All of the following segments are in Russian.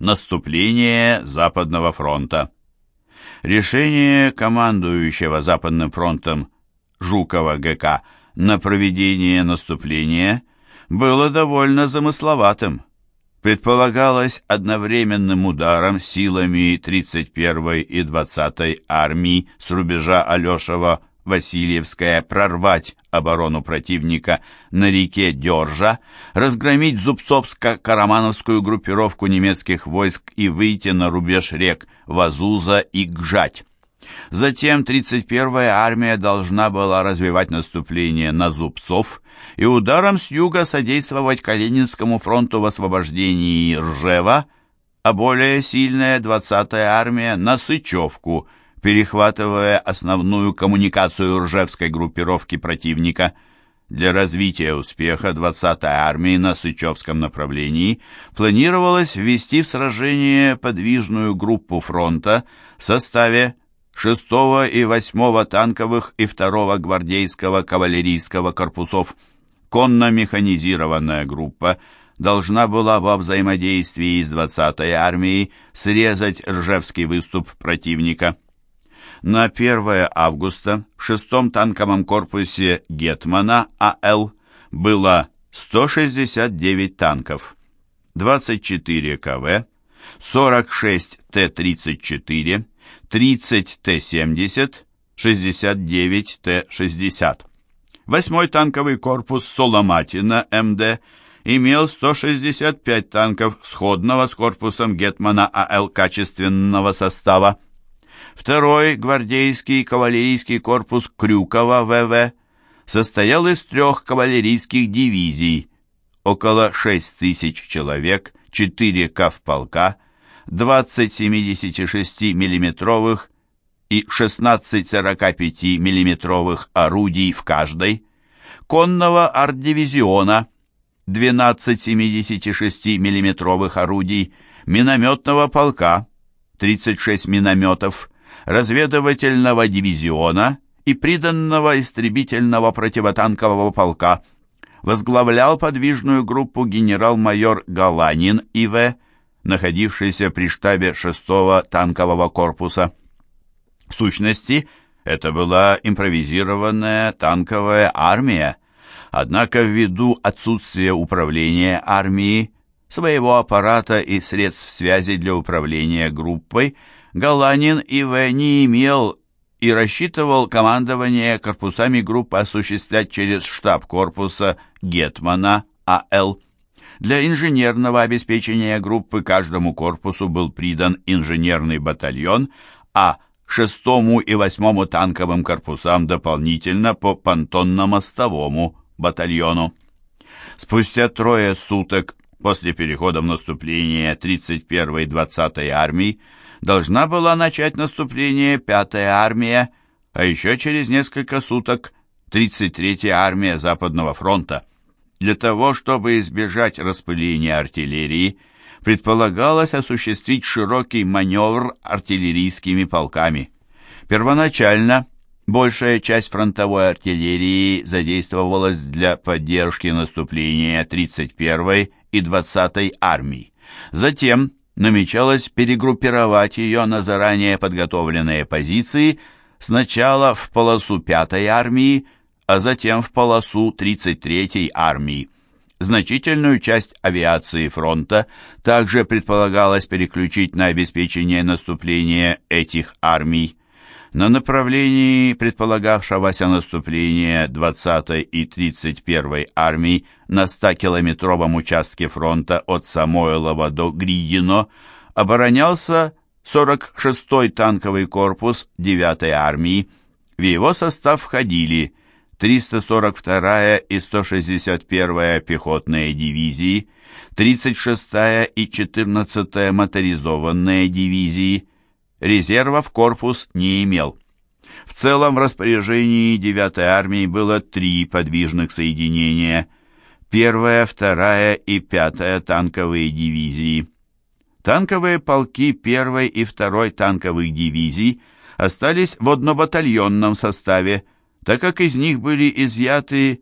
Наступление Западного фронта. Решение командующего Западным фронтом Жукова ГК на проведение наступления было довольно замысловатым. Предполагалось одновременным ударом силами 31-й и 20-й армий с рубежа Алешева Васильевская прорвать оборону противника на реке Дёржа, разгромить Зубцовско-Карамановскую группировку немецких войск и выйти на рубеж рек Вазуза и Гжать. Затем 31-я армия должна была развивать наступление на Зубцов и ударом с юга содействовать Калининскому фронту в освобождении Ржева, а более сильная 20-я армия на Сычевку – перехватывая основную коммуникацию ржевской группировки противника. Для развития успеха 20-й армии на Сычевском направлении планировалось ввести в сражение подвижную группу фронта в составе 6-го и 8-го танковых и 2-го гвардейского кавалерийского корпусов. Конно-механизированная группа должна была во взаимодействии с 20-й армией срезать Ржевский выступ противника на 1 августа в шестом танковом корпусе Гетмана АЛ было 169 танков, 24 КВ, 46 Т-34, 30 Т-70, 69 Т-60. Восьмой танковый корпус Соломатина МД имел 165 танков сходного с корпусом Гетмана АЛ качественного состава. Второй гвардейский кавалерийский корпус Крюкова ВВ состоял из трех кавалерийских дивизий, около 6 тысяч человек, 4 кавполка, 20 76 миллиметровых и 16 45 миллиметровых орудий в каждой, конного арт-дивизиона, 12 76 миллиметровых орудий, минометного полка, 36 минометов, разведывательного дивизиона и приданного истребительного противотанкового полка. Возглавлял подвижную группу генерал-майор Галанин И.В., находившийся при штабе 6-го танкового корпуса. В сущности, это была импровизированная танковая армия, однако ввиду отсутствия управления армией, своего аппарата и средств связи для управления группой, Галанин И.В. не имел и рассчитывал командование корпусами группы осуществлять через штаб корпуса Гетмана А.Л. Для инженерного обеспечения группы каждому корпусу был придан инженерный батальон, а шестому и восьмому танковым корпусам дополнительно по понтонно-мостовому батальону. Спустя трое суток после перехода в наступление 31-й и 20-й армий должна была начать наступление пятая армия, а еще через несколько суток 33-я армия Западного фронта. Для того, чтобы избежать распыления артиллерии, предполагалось осуществить широкий маневр артиллерийскими полками. Первоначально большая часть фронтовой артиллерии задействовалась для поддержки наступления 31-й и 20-й армий. Затем намечалось перегруппировать ее на заранее подготовленные позиции сначала в полосу 5-й армии, а затем в полосу 33-й армии. Значительную часть авиации фронта также предполагалось переключить на обеспечение наступления этих армий. На направлении предполагавшегося наступления 20-й и 31-й армий на 100-километровом участке фронта от Самойлова до Гридино оборонялся 46-й танковый корпус 9-й армии. В его состав входили 342-я и 161-я пехотные дивизии, 36-я и 14-я моторизованные дивизии, резервов корпус не имел. В целом в распоряжении 9-й армии было три подвижных соединения – 1-я, 2-я и 5-я танковые дивизии. Танковые полки 1-й и 2-й танковых дивизий остались в однобатальонном составе, так как из них были изъяты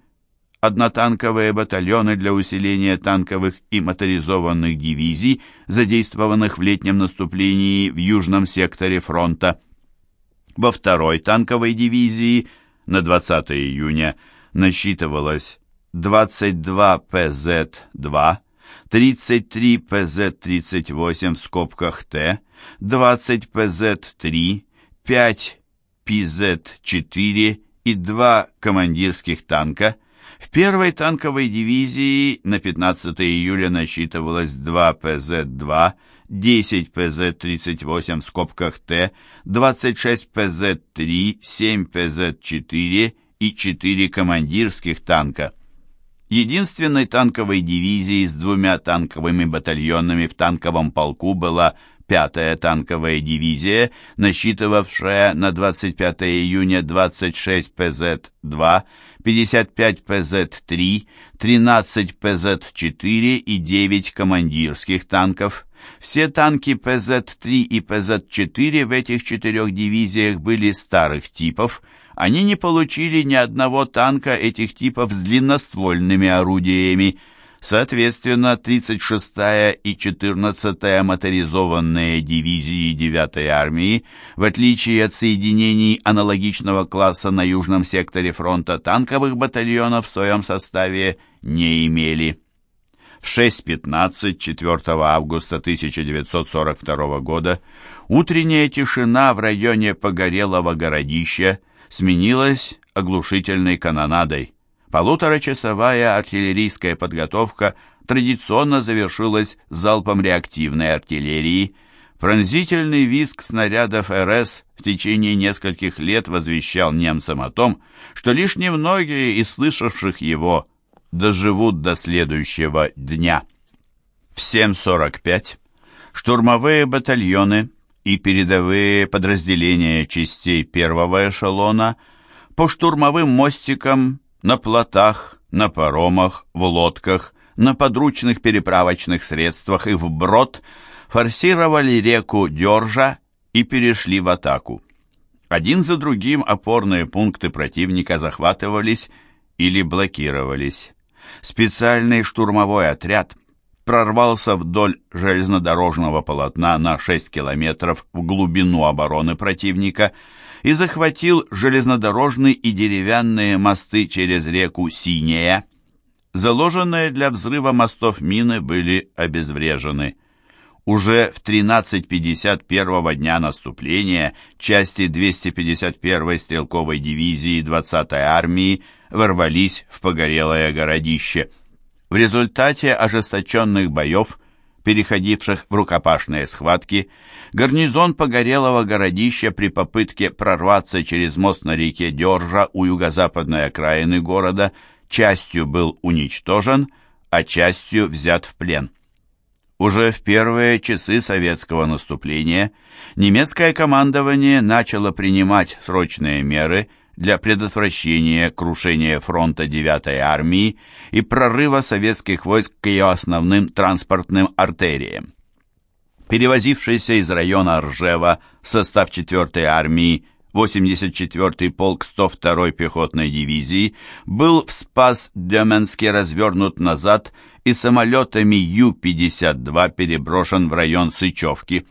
однотанковые батальоны для усиления танковых и моторизованных дивизий, задействованных в летнем наступлении в южном секторе фронта. Во второй танковой дивизии на 20 июня насчитывалось 22 ПЗ-2, 33 ПЗ-38 в скобках Т, 20 ПЗ-3, 5 ПЗ-4 и 2 командирских танка. В первой танковой дивизии на 15 июля насчитывалось 2 ПЗ-2, 10 ПЗ-38 в скобках Т, 26 ПЗ-3, 7 ПЗ-4 и 4 командирских танка. Единственной танковой дивизией с двумя танковыми батальонами в танковом полку была 5-я танковая дивизия, насчитывавшая на 25 июня 26 ПЗ-2, 55 ПЗ-3, 13 ПЗ-4 и 9 командирских танков. Все танки ПЗ-3 и ПЗ-4 в этих четырех дивизиях были старых типов, они не получили ни одного танка этих типов с длинноствольными орудиями. Соответственно, 36-я и 14-я моторизованные дивизии 9-й армии, в отличие от соединений аналогичного класса на южном секторе фронта, танковых батальонов в своем составе не имели. В 6.15 4 августа 1942 года утренняя тишина в районе Погорелого городища сменилась оглушительной канонадой. Полуторачасовая артиллерийская подготовка традиционно завершилась залпом реактивной артиллерии. Пронзительный визг снарядов РС в течение нескольких лет возвещал немцам о том, что лишь немногие из слышавших его доживут до следующего дня. В 7.45 штурмовые батальоны и передовые подразделения частей первого эшелона по штурмовым мостикам, на плотах, на паромах, в лодках, на подручных переправочных средствах и вброд форсировали реку Дёржа и перешли в атаку. Один за другим опорные пункты противника захватывались или блокировались. Специальный штурмовой отряд – прорвался вдоль железнодорожного полотна на 6 километров в глубину обороны противника и захватил железнодорожные и деревянные мосты через реку Синея. Заложенные для взрыва мостов мины были обезврежены. Уже в 13.50 первого дня наступления части 251-й стрелковой дивизии 20-й армии ворвались в погорелое городище – в результате ожесточенных боев, переходивших в рукопашные схватки, гарнизон Погорелого городища при попытке прорваться через мост на реке Дёржа у юго-западной окраины города частью был уничтожен, а частью взят в плен. Уже в первые часы советского наступления немецкое командование начало принимать срочные меры для предотвращения крушения фронта 9-й армии и прорыва советских войск к ее основным транспортным артериям. Перевозившийся из района Ржева в состав 4-й армии 84-й полк 102-й пехотной дивизии был в Спас-Деменске развернут назад и самолетами Ю-52 переброшен в район Сычевки.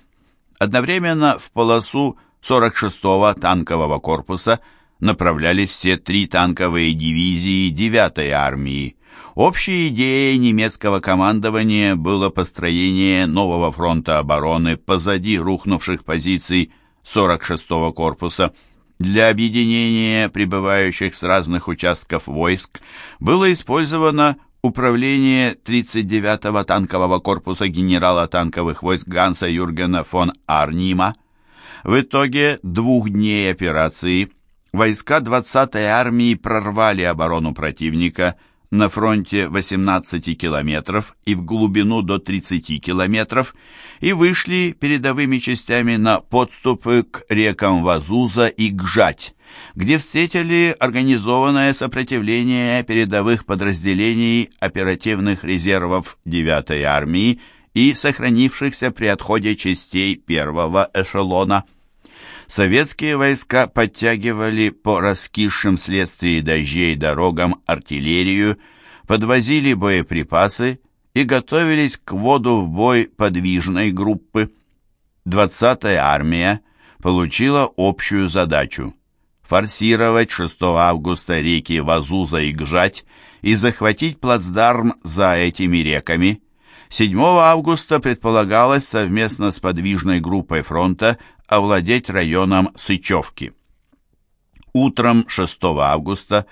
Одновременно в полосу 46-го танкового корпуса – направлялись все три танковые дивизии 9-й армии. Общей идеей немецкого командования было построение нового фронта обороны позади рухнувших позиций 46-го корпуса. Для объединения прибывающих с разных участков войск было использовано управление 39-го танкового корпуса генерала танковых войск Ганса Юргена фон Арнима. В итоге двух дней операции – Войска 20-й армии прорвали оборону противника на фронте 18 километров и в глубину до 30 километров и вышли передовыми частями на подступы к рекам Вазуза и Гжать, где встретили организованное сопротивление передовых подразделений оперативных резервов 9-й армии и сохранившихся при отходе частей первого эшелона. Советские войска подтягивали по раскисшим вследствие дождей дорогам артиллерию, подвозили боеприпасы и готовились к вводу в бой подвижной группы. 20-я армия получила общую задачу форсировать 6 августа реки Вазуза и Гжать и захватить плацдарм за этими реками. 7 августа предполагалось совместно с подвижной группой фронта овладеть районом Сычевки. Утром 6 августа,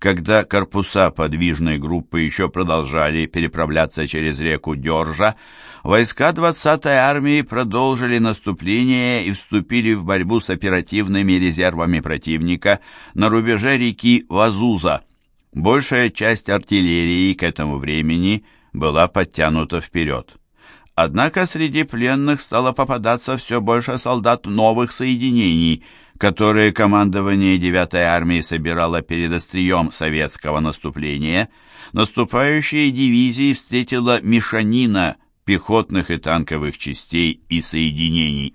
когда корпуса подвижной группы еще продолжали переправляться через реку Дёржа, войска 20-й армии продолжили наступление и вступили в борьбу с оперативными резервами противника на рубеже реки Вазуза. Большая часть артиллерии к этому времени была подтянута вперед. Однако среди пленных стало попадаться все больше солдат новых соединений, которые командование 9-й армии собирало перед острием советского наступления. Наступающие дивизии встретила мешанина пехотных и танковых частей и соединений.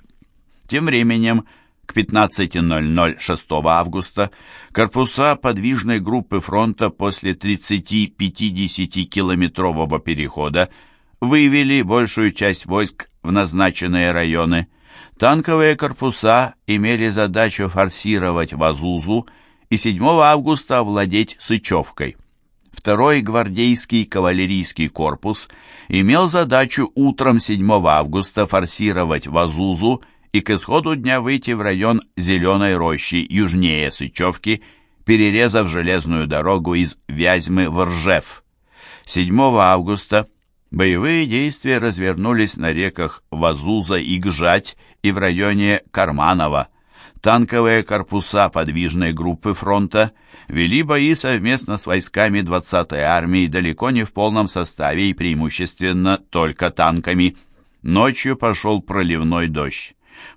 Тем временем, к 15.00 6 августа корпуса подвижной группы фронта после 30-50 километрового перехода вывели большую часть войск в назначенные районы. Танковые корпуса имели задачу форсировать Вазузу и 7 августа овладеть Сычевкой. Второй гвардейский кавалерийский корпус имел задачу утром 7 августа форсировать Вазузу и к исходу дня выйти в район Зеленой рощи южнее Сычевки, перерезав железную дорогу из Вязьмы в Ржев. 7 августа Боевые действия развернулись на реках Вазуза и Гжать и в районе Карманова. Танковые корпуса подвижной группы фронта вели бои совместно с войсками 20-й армии далеко не в полном составе и преимущественно только танками. Ночью пошел проливной дождь.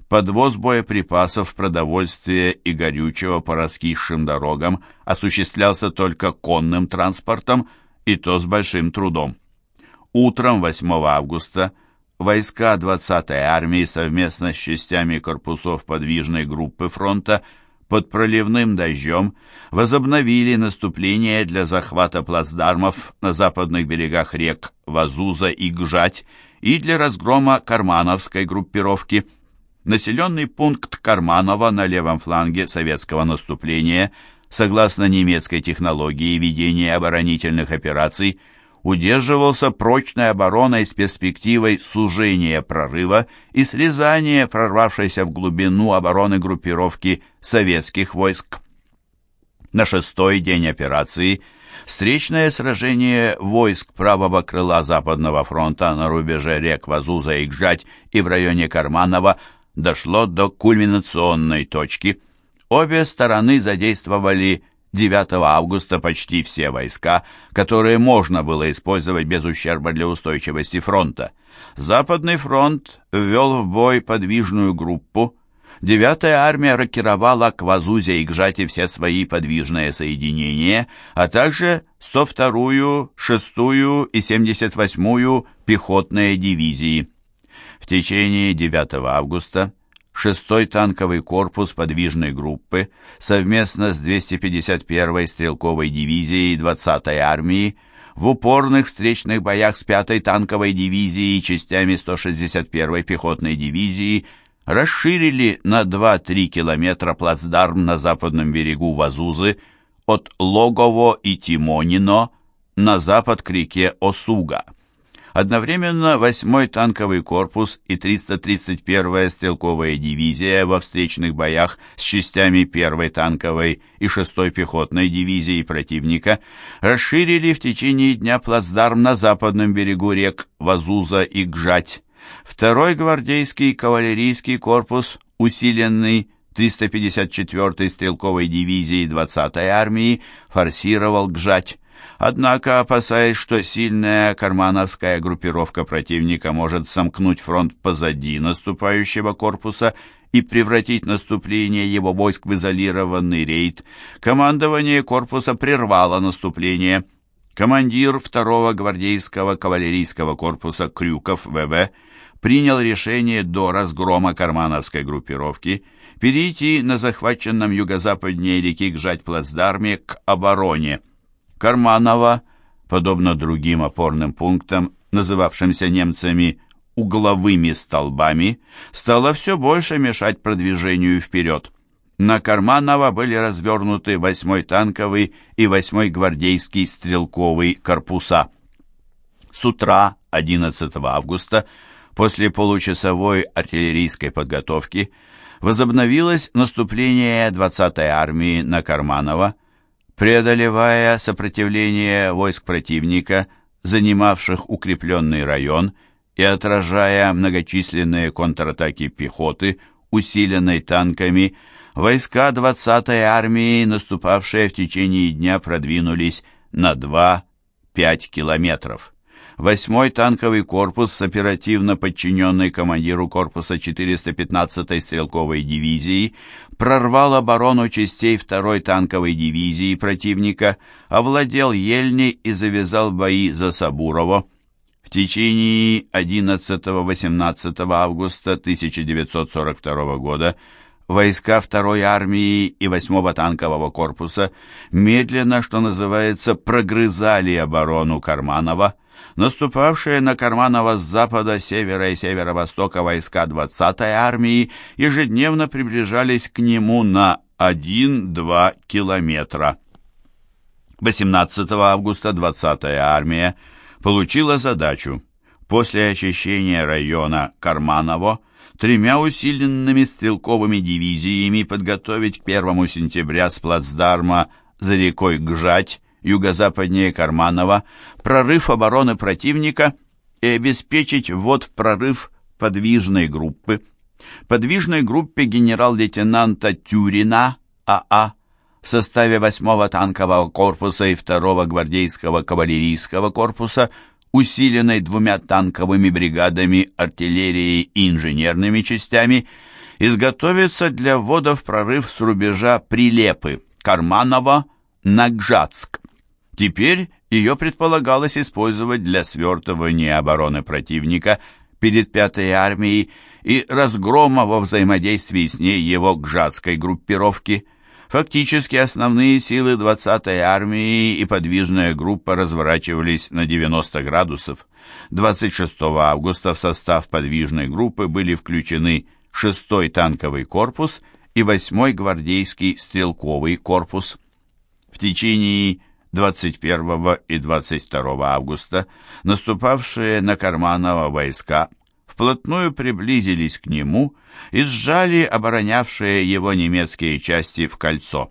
Подвоз боеприпасов, продовольствия и горючего по раскисшим дорогам осуществлялся только конным транспортом, и то с большим трудом. Утром 8 августа войска 20-й армии совместно с частями корпусов подвижной группы фронта под проливным дождем возобновили наступление для захвата плацдармов на западных берегах рек Вазуза и Гжать и для разгрома Кармановской группировки. Населенный пункт Карманова на левом фланге советского наступления, согласно немецкой технологии ведения оборонительных операций, удерживался прочной обороной с перспективой сужения прорыва и срезания прорвавшейся в глубину обороны группировки советских войск. На шестой день операции встречное сражение войск правого крыла Западного фронта на рубеже рек Вазуза и Гжать и в районе Карманова дошло до кульминационной точки. Обе стороны задействовали 9 августа почти все войска, которые можно было использовать без ущерба для устойчивости фронта. Западный фронт ввел в бой подвижную группу. 9-я армия рокировала к Вазузе и Гжате все свои подвижные соединения, а также 102-ю, 6-ю и 78-ю пехотные дивизии. В течение 9 августа Шестой танковый корпус подвижной группы совместно с 251-й стрелковой дивизией 20-й армии в упорных встречных боях с 5-й танковой дивизией и частями 161-й пехотной дивизии расширили на 2-3 километра плацдарм на западном берегу Вазузы от Логово и Тимонино на запад к реке Осуга. Одновременно 8-й танковый корпус и 331-я стрелковая дивизия во встречных боях с частями 1-й танковой и 6-й пехотной дивизии противника расширили в течение дня плацдарм на западном берегу рек Вазуза и Гжать. Второй гвардейский кавалерийский корпус, усиленный 354-й стрелковой дивизией 20-й армии, форсировал Гжать. Однако, опасаясь, что сильная кармановская группировка противника может сомкнуть фронт позади наступающего корпуса и превратить наступление его войск в изолированный рейд, командование корпуса прервало наступление. Командир второго гвардейского кавалерийского корпуса Крюков ВВ принял решение до разгрома кармановской группировки перейти на захваченном юго-западнее реки Гжать-Плацдарме к обороне. Карманова, подобно другим опорным пунктам, называвшимся немцами угловыми столбами, стало все больше мешать продвижению вперед. На Карманова были развернуты 8-й танковый и 8-й гвардейский стрелковый корпуса. С утра 11 августа, после получасовой артиллерийской подготовки, возобновилось наступление 20-й армии на Карманова, преодолевая сопротивление войск противника, занимавших укрепленный район, и отражая многочисленные контратаки пехоты, усиленной танками, войска 20-й армии, наступавшие в течение дня, продвинулись на 2-5 километров. Восьмой танковый корпус, оперативно подчиненный командиру корпуса 415-й стрелковой дивизии, прорвал оборону частей второй танковой дивизии противника, овладел Ельней и завязал бои за Сабурово. В течение 11-18 августа 1942 года войска второй армии и 8-го танкового корпуса медленно, что называется, прогрызали оборону Карманова, Наступавшие на Карманова с запада, севера и северо-востока войска 20-й армии ежедневно приближались к нему на 1-2 километра. 18 августа 20-я армия получила задачу после очищения района Карманово тремя усиленными стрелковыми дивизиями подготовить к 1 сентября с плацдарма за рекой Гжать юго-западнее Карманова, прорыв обороны противника и обеспечить ввод в прорыв подвижной группы. Подвижной группе генерал-лейтенанта Тюрина АА а в составе 8-го танкового корпуса и 2-го гвардейского кавалерийского корпуса, усиленной двумя танковыми бригадами, артиллерией и инженерными частями, изготовиться для ввода в прорыв с рубежа Прилепы, Карманова, Нагжатск. Теперь ее предполагалось использовать для свертывания обороны противника перед Пятой армией и разгрома во взаимодействии с ней его гжатской группировки. Фактически основные силы 20-й армии и подвижная группа разворачивались на 90 градусов. 26 августа в состав подвижной группы были включены 6-й танковый корпус и 8-й гвардейский стрелковый корпус. В течение 21 и 22 августа наступавшие на Карманова войска вплотную приблизились к нему и сжали оборонявшие его немецкие части в кольцо.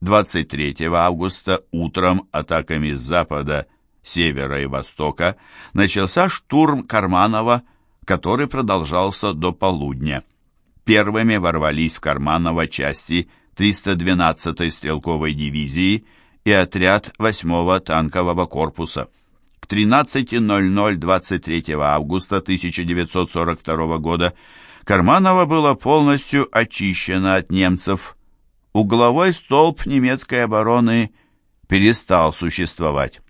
23 августа утром атаками с запада, севера и востока начался штурм Карманова, который продолжался до полудня. Первыми ворвались в Карманово части 312-й стрелковой дивизии – и отряд 8-го танкового корпуса. К 13.00 23 августа 1942 года Карманово было полностью очищено от немцев. Угловой столб немецкой обороны перестал существовать.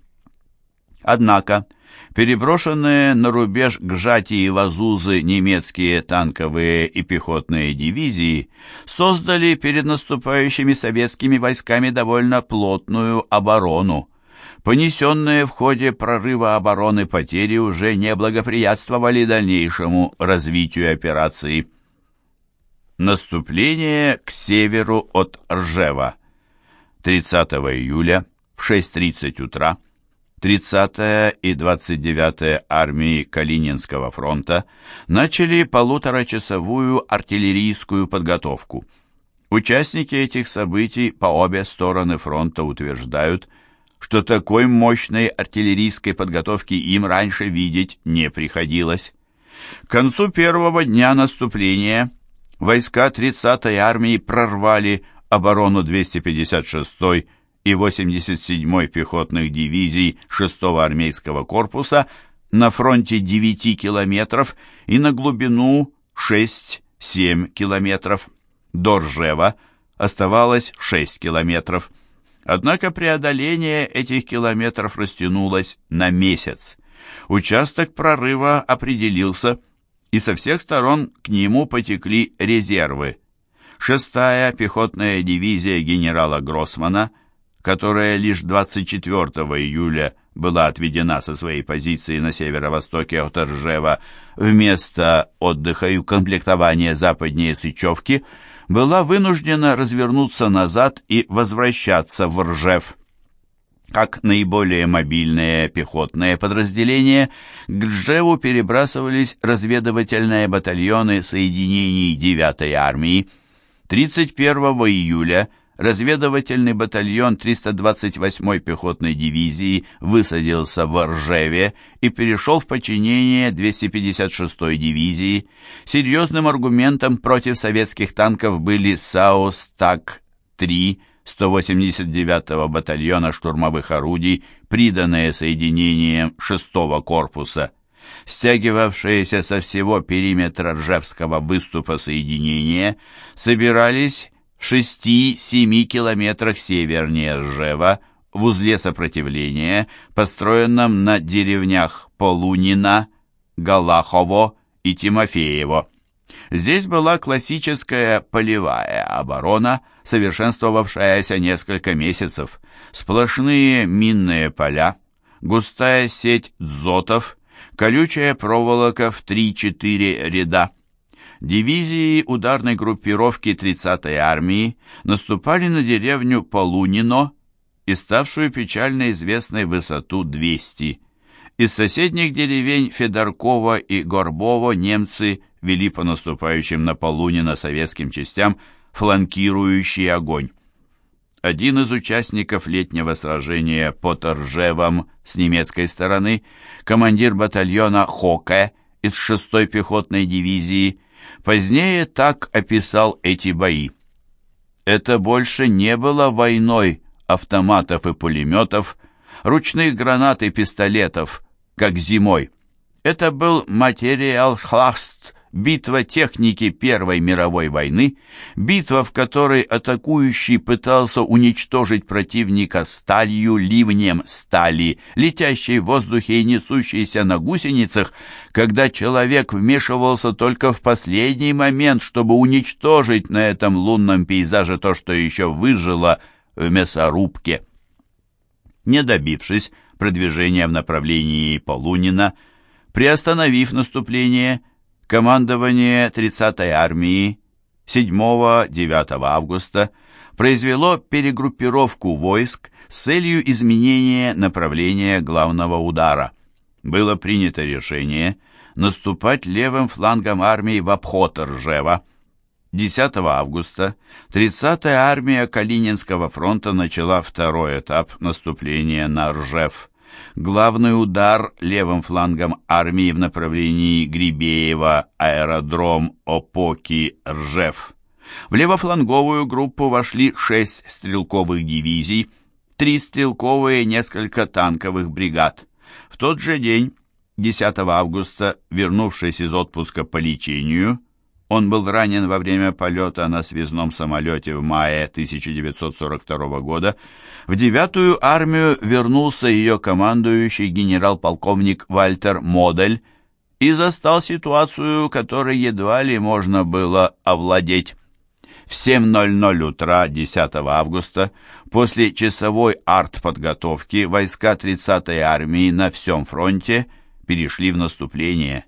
Однако, переброшенные на рубеж Гжати и Вазузы немецкие танковые и пехотные дивизии создали перед наступающими советскими войсками довольно плотную оборону. Понесенные в ходе прорыва обороны потери уже не благоприятствовали дальнейшему развитию операции. Наступление к северу от Ржева 30 июля в 6.30 утра 30-я и 29-я армии Калининского фронта начали полуторачасовую артиллерийскую подготовку. Участники этих событий по обе стороны фронта утверждают, что такой мощной артиллерийской подготовки им раньше видеть не приходилось. К концу первого дня наступления войска 30-й армии прорвали оборону 256-й и 87-й пехотных дивизий 6-го армейского корпуса на фронте 9 километров и на глубину 6-7 километров. До Ржева оставалось 6 километров. Однако преодоление этих километров растянулось на месяц. Участок прорыва определился, и со всех сторон к нему потекли резервы. Шестая пехотная дивизия генерала Гроссмана, которая лишь 24 июля была отведена со своей позиции на северо-востоке от Ржева вместо отдыха и укомплектования западнее Сычевки, была вынуждена развернуться назад и возвращаться в Ржев. Как наиболее мобильные пехотные подразделения, к Ржеву перебрасывались разведывательные батальоны соединений 9-й армии. 31 июля – разведывательный батальон 328-й пехотной дивизии высадился в Ржеве и перешел в подчинение 256-й дивизии. Серьезным аргументом против советских танков были САУС-ТАК-3 189-го батальона штурмовых орудий, приданные соединением 6-го корпуса. Стягивавшиеся со всего периметра Ржевского выступа соединения собирались 6-7 километрах севернее Ржева, в узле сопротивления, построенном на деревнях Полунина, Галахово и Тимофеево. Здесь была классическая полевая оборона, совершенствовавшаяся несколько месяцев, сплошные минные поля, густая сеть дзотов, колючая проволока в 3-4 ряда. Дивизии ударной группировки 30-й армии наступали на деревню Полунино и ставшую печально известной высоту 200. Из соседних деревень Федоркова и Горбово немцы вели по наступающим на Полунино советским частям фланкирующий огонь. Один из участников летнего сражения под Ржевом с немецкой стороны, командир батальона Хоке из 6-й пехотной дивизии, Позднее так описал эти бои. Это больше не было войной автоматов и пулеметов, ручных гранат и пистолетов, как зимой. Это был материал хласт битва техники Первой мировой войны, битва, в которой атакующий пытался уничтожить противника сталью, ливнем стали, летящей в воздухе и несущейся на гусеницах, когда человек вмешивался только в последний момент, чтобы уничтожить на этом лунном пейзаже то, что еще выжило в мясорубке. Не добившись продвижения в направлении Полунина, приостановив наступление, командование 30-й армии 7-9 августа произвело перегруппировку войск с целью изменения направления главного удара. Было принято решение наступать левым флангом армии в обход Ржева. 10 августа 30-я армия Калининского фронта начала второй этап наступления на Ржев. Главный удар левым флангом армии в направлении Грибеева, аэродром Опоки-Ржев. В левофланговую группу вошли шесть стрелковых дивизий, три стрелковые и несколько танковых бригад. В тот же день, 10 августа, вернувшись из отпуска по лечению, он был ранен во время полета на связном самолете в мае 1942 года. В девятую армию вернулся ее командующий генерал-полковник Вальтер Модель и застал ситуацию, которой едва ли можно было овладеть. В 7.00 утра 10 августа после часовой артподготовки войска 30-й армии на всем фронте перешли в наступление.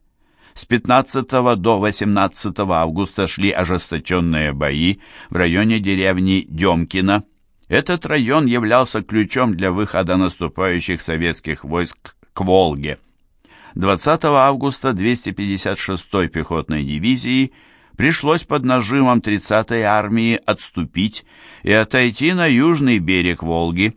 С 15 до 18 августа шли ожесточенные бои в районе деревни Демкино. Этот район являлся ключом для выхода наступающих советских войск к Волге. 20 августа 256-й пехотной дивизии пришлось под нажимом 30-й армии отступить и отойти на южный берег Волги.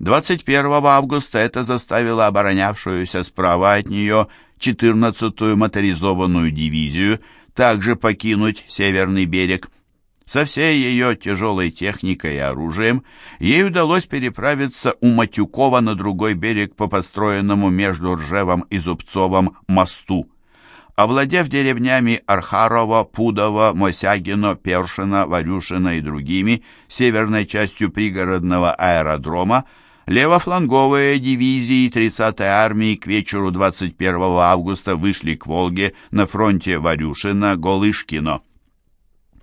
21 августа это заставило оборонявшуюся справа от нее 14-ю моторизованную дивизию также покинуть Северный берег. Со всей ее тяжелой техникой и оружием ей удалось переправиться у Матюкова на другой берег по построенному между Ржевом и Зубцовым мосту. Овладев деревнями Архарова, Пудова, Мосягино, Першина, Варюшина и другими, северной частью пригородного аэродрома, Левофланговые дивизии 30-й армии к вечеру 21 августа вышли к Волге на фронте Варюшина-Голышкино.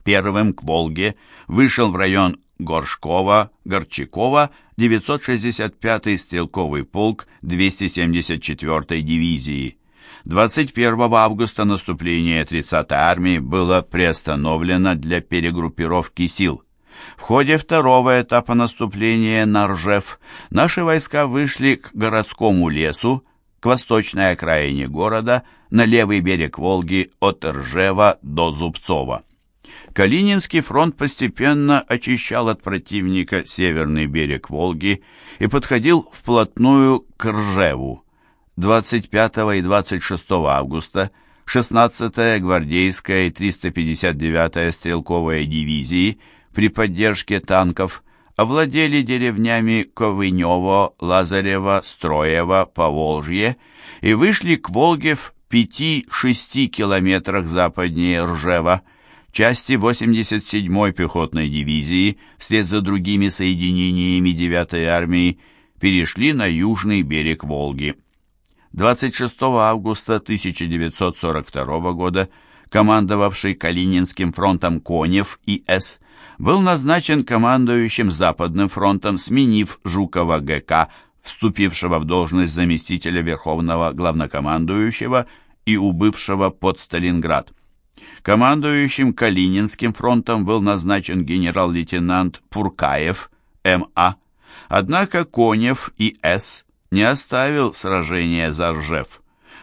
Первым к Волге вышел в район Горшкова, Горчакова 965-й стрелковый полк 274-й дивизии. 21 августа наступление 30-й армии было приостановлено для перегруппировки сил. В ходе второго этапа наступления на Ржев наши войска вышли к городскому лесу, к восточной окраине города, на левый берег Волги от Ржева до Зубцова. Калининский фронт постепенно очищал от противника северный берег Волги и подходил вплотную к Ржеву. 25 и 26 августа 16-я гвардейская и 359-я стрелковая дивизии при поддержке танков овладели деревнями Ковынево, Лазарево, Строево, Поволжье и вышли к Волге в 5-6 километрах западнее Ржева. Части 87-й пехотной дивизии вслед за другими соединениями 9-й армии перешли на южный берег Волги. 26 августа 1942 года командовавший Калининским фронтом Конев И.С. был назначен командующим Западным фронтом, сменив Жукова ГК, вступившего в должность заместителя Верховного главнокомандующего и убывшего под Сталинград. Командующим Калининским фронтом был назначен генерал-лейтенант Пуркаев М.А. Однако Конев И.С не оставил сражения за Ржев.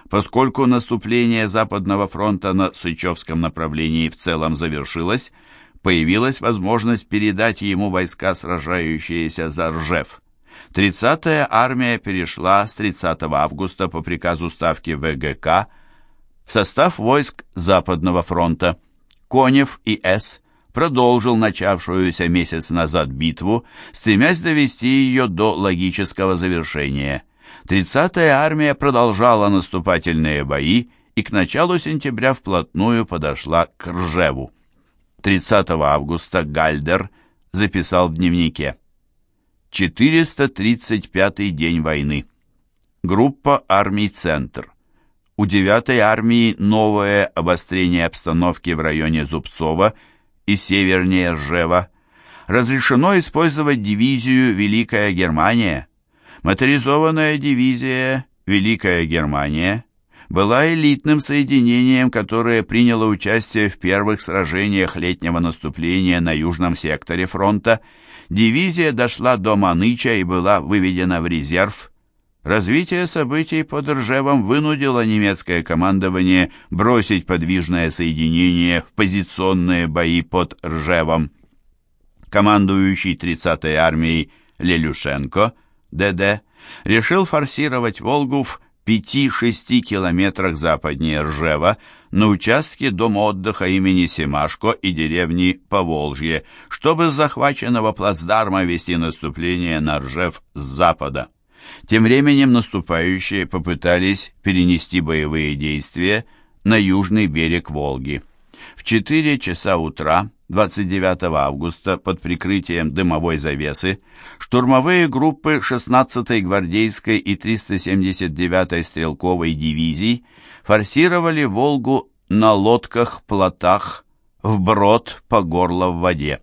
Поскольку наступление Западного фронта на Сычевском направлении в целом завершилось, появилась возможность передать ему войска, сражающиеся за Ржев. 30-я армия перешла с 30 августа по приказу Ставки ВГК в состав войск Западного фронта. Конев и С продолжил начавшуюся месяц назад битву, стремясь довести ее до логического завершения. 30-я армия продолжала наступательные бои и к началу сентября вплотную подошла к Ржеву. 30 августа Гальдер записал в дневнике 435-й день войны. Группа армий «Центр». У 9-й армии новое обострение обстановки в районе Зубцова – и севернее Ржева, разрешено использовать дивизию «Великая Германия». Моторизованная дивизия «Великая Германия» была элитным соединением, которое приняло участие в первых сражениях летнего наступления на южном секторе фронта. Дивизия дошла до Маныча и была выведена в резерв. Развитие событий под Ржевом вынудило немецкое командование бросить подвижное соединение в позиционные бои под Ржевом. Командующий 30-й армией Лелюшенко, ДД, решил форсировать Волгу в 5-6 километрах западнее Ржева на участке дома отдыха имени Семашко и деревни Поволжье, чтобы с захваченного плацдарма вести наступление на Ржев с запада. Тем временем наступающие попытались перенести боевые действия на южный берег Волги. В 4 часа утра 29 августа под прикрытием дымовой завесы штурмовые группы 16-й гвардейской и 379-й стрелковой дивизий форсировали Волгу на лодках-плотах вброд по горло в воде.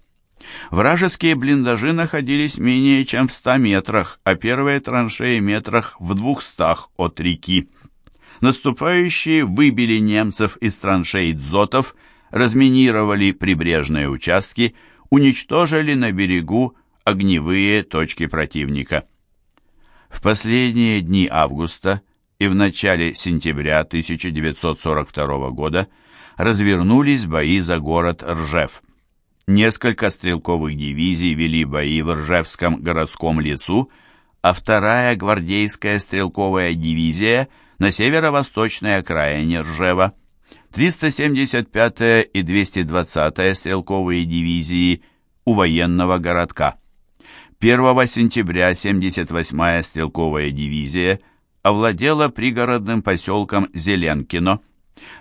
Вражеские блиндажи находились менее чем в 100 метрах, а первые траншеи метрах в 200 от реки. Наступающие выбили немцев из траншей дзотов, разминировали прибрежные участки, уничтожили на берегу огневые точки противника. В последние дни августа и в начале сентября 1942 года развернулись бои за город Ржев. Несколько стрелковых дивизий вели бои в Ржевском городском лесу, а вторая гвардейская стрелковая дивизия на северо-восточной окраине Ржева. 375-я и 220-я стрелковые дивизии у военного городка. 1 сентября 78-я стрелковая дивизия овладела пригородным поселком Зеленкино.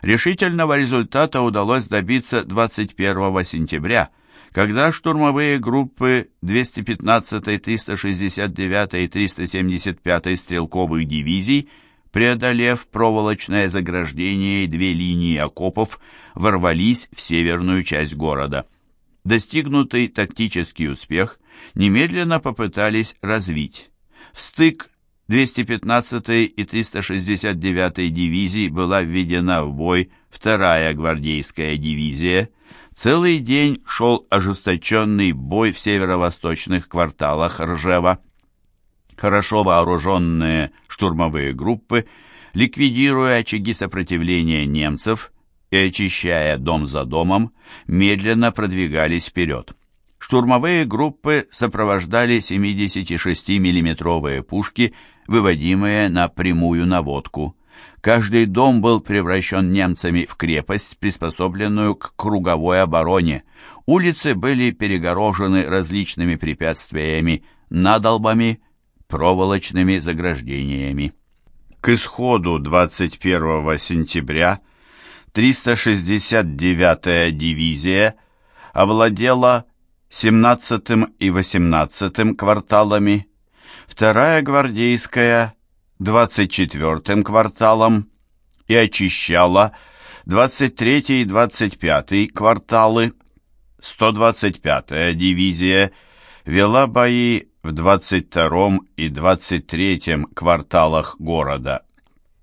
Решительного результата удалось добиться 21 сентября, когда штурмовые группы 215-й, 369-й и 375-й стрелковых дивизий преодолев проволочное заграждение и две линии окопов, ворвались в северную часть города. Достигнутый тактический успех немедленно попытались развить. В стык 215-й и 369-й дивизий была введена в бой вторая гвардейская дивизия. Целый день шел ожесточенный бой в северо-восточных кварталах Ржева. Хорошо вооруженные штурмовые группы, ликвидируя очаги сопротивления немцев и очищая дом за домом, медленно продвигались вперед. Штурмовые группы сопровождали 76 миллиметровые пушки – выводимые на прямую наводку. Каждый дом был превращен немцами в крепость, приспособленную к круговой обороне. Улицы были перегорожены различными препятствиями, надолбами, проволочными заграждениями. К исходу 21 сентября 369-я дивизия овладела 17 и 18 кварталами вторая гвардейская 24-м кварталом и очищала 23 и 25 кварталы. 125-я дивизия вела бои в 22 и 23 кварталах города.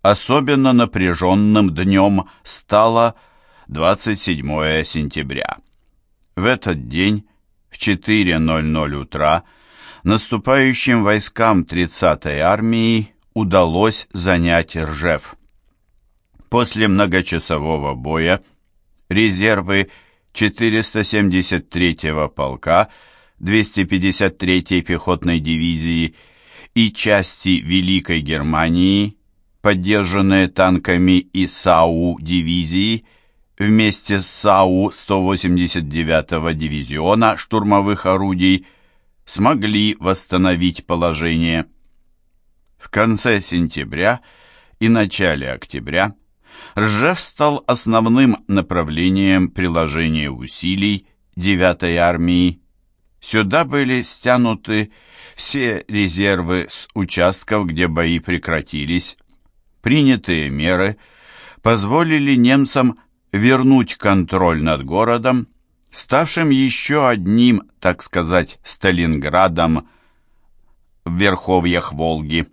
Особенно напряженным днем стало 27 сентября. В этот день в 4.00 утра наступающим войскам 30-й армии удалось занять Ржев. После многочасового боя резервы 473-го полка 253-й пехотной дивизии и части Великой Германии, поддержанные танками и САУ дивизии, вместе с САУ 189-го дивизиона штурмовых орудий – смогли восстановить положение. В конце сентября и начале октября Ржев стал основным направлением приложения усилий 9-й армии. Сюда были стянуты все резервы с участков, где бои прекратились. Принятые меры позволили немцам вернуть контроль над городом ставшим еще одним, так сказать, Сталинградом в верховьях Волги.